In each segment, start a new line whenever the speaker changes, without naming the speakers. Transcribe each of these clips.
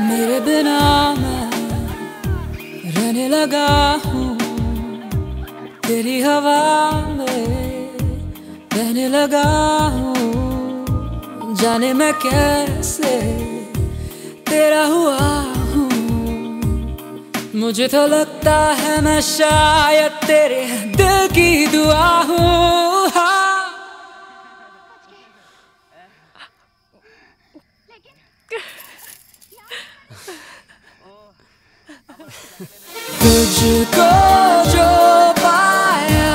मेरे बिना मैं रहने लगा हूँ। तेरी हवा में रहने लगा हूँ। जाने मैं कैसे तेरा हुआ हूँ। मुझे तो लगता है मैं शायद तेरे दिल की दुआ हूँ। तुझको जो पाया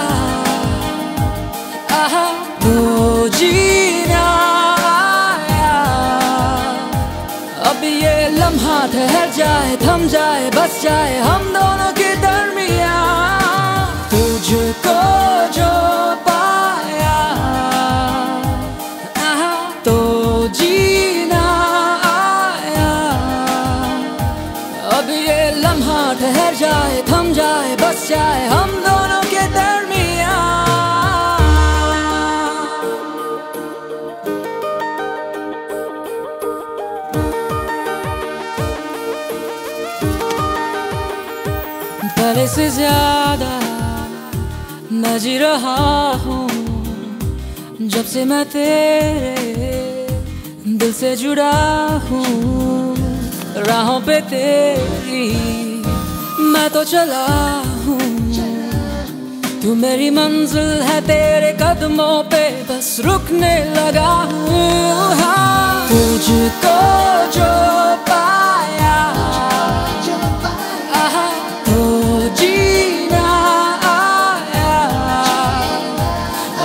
अब ये लम्हा ठहर जाए, थम जाए, बस जाए, हम दोनों के दरमिया तुझको जो जाए, थम जाए, बस जाए, हम दोनों के दरमिया पहले से ज़्यादा मैं जी रहा हूँ, जब से मैं तेरे दिल से जुड़ा हूँ, राहों पे तेरी मैं तो चला हूँ। तू मेरी मंजिल है तेरे कदमों पे, बस रुकने लगा हूँ। हाँ तुझको जो पाया तो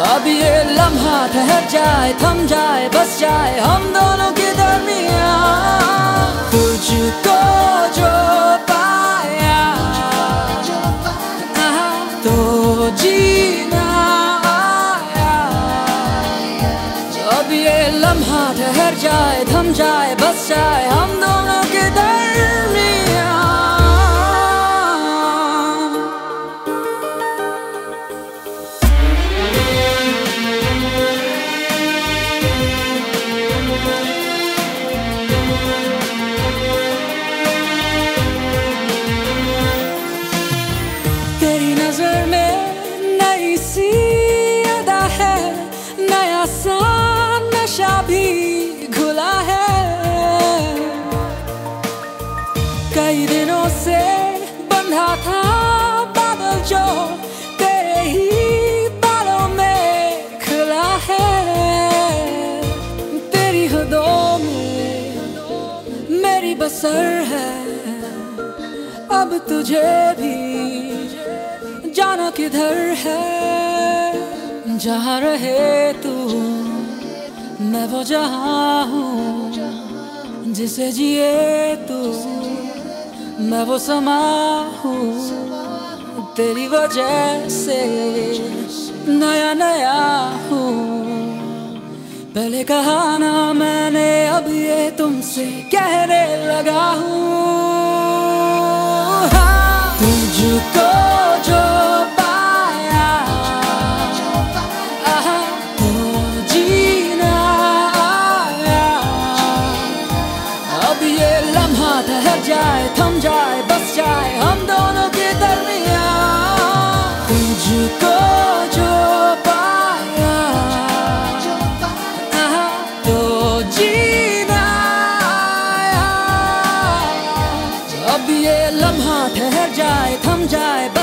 अब ये जाए, थम जाए, बस जाए, हम दोनों लम्हा हर जाए थम जाए बस जाए। हम दोनों के नशा भी घुला है। कई दिनों से बंधा था बादल जो तेरे ही बालों में खुला है। तेरी हदों में मेरी बसर है। अब तुझे भी जाना किधर है। जहाँ रहे तू मैं वो जहाँ हूँ जिसे जिए तू मैं वो समा हूँ तेरी वजह से नया नया हूँ। पहले कहा ना मैंने अब ये तुमसे कहने लगा हूँ। हाँ, तुझको थम जाए बस जाए हम दोनों के दरमिया तुझको जो पाया तो जीना अब ये लम्हा ठहर जाए थम जाए बस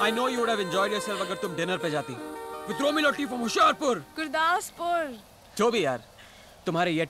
I know you would have enjoyed yourself अगर तुम डिनर पे जाती। विद्रोमी लोटी फ्रॉम होशियारपुर
गुरदासपुर।
जो भी यार तुम्हारे ये